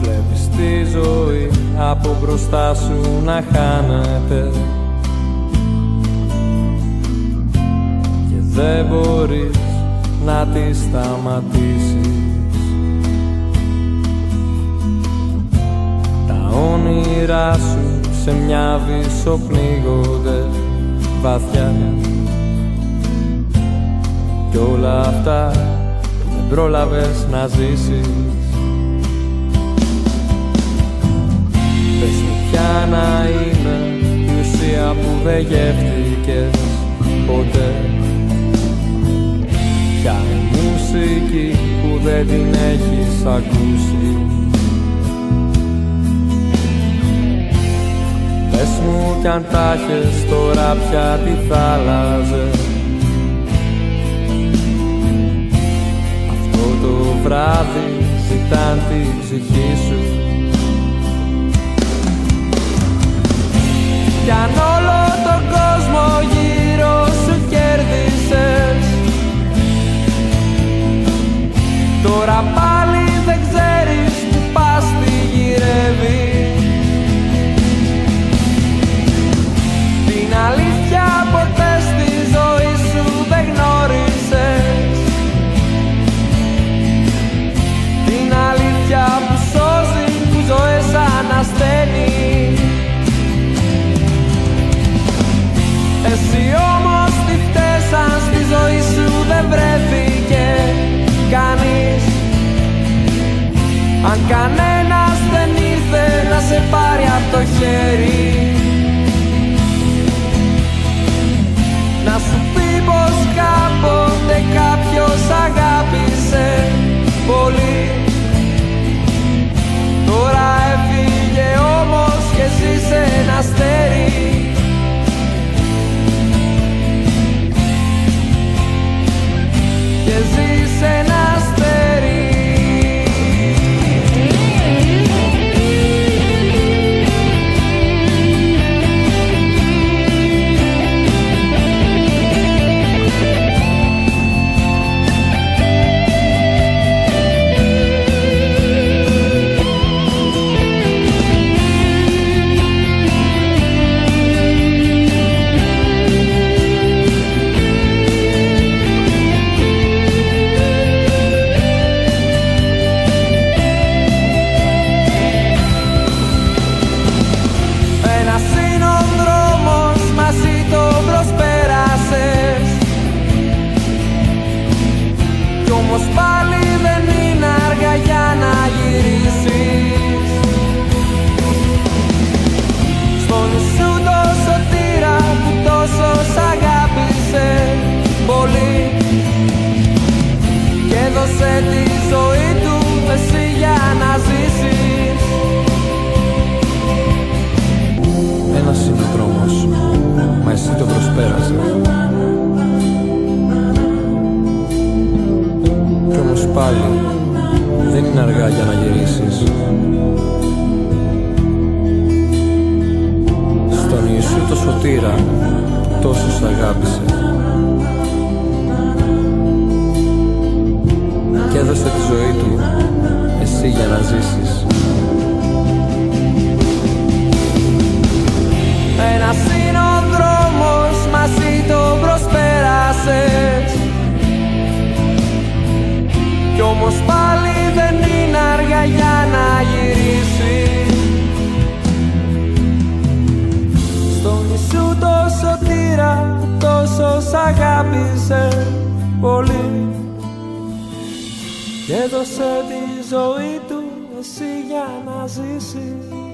Βλέπεις τη ζωή από μπροστά σου να χάνεται. Και δεν μπορείς να τη σταματήσεις Τα όνειρά σου σε μια βύσσο πνίγονται βαθιά. Κι όλα αυτά δεν πρόλαβες να ζήσεις. Πες μου ποια να είναι η ουσία που δεν γεύτηκες ποτέ. Ποια η μουσική που δεν την έχεις ακούσει κι αν τα έχεις τώρα πια τι θα άλλαζε Αυτό το βράδυ ζητάν τη ψυχή σου. Κι αν Αν κανένας δεν ήρθε να σε πάρει από το χέρι πάλι δεν είναι αργά για να γυρίσεις. Στον Ιησού το σωτήρα που τόσο σ' αγάπησε. Και έδωσε τη ζωή του εσύ για να ζήσεις. Και έδωσε τη ζωή του εσύ για να ζήσεις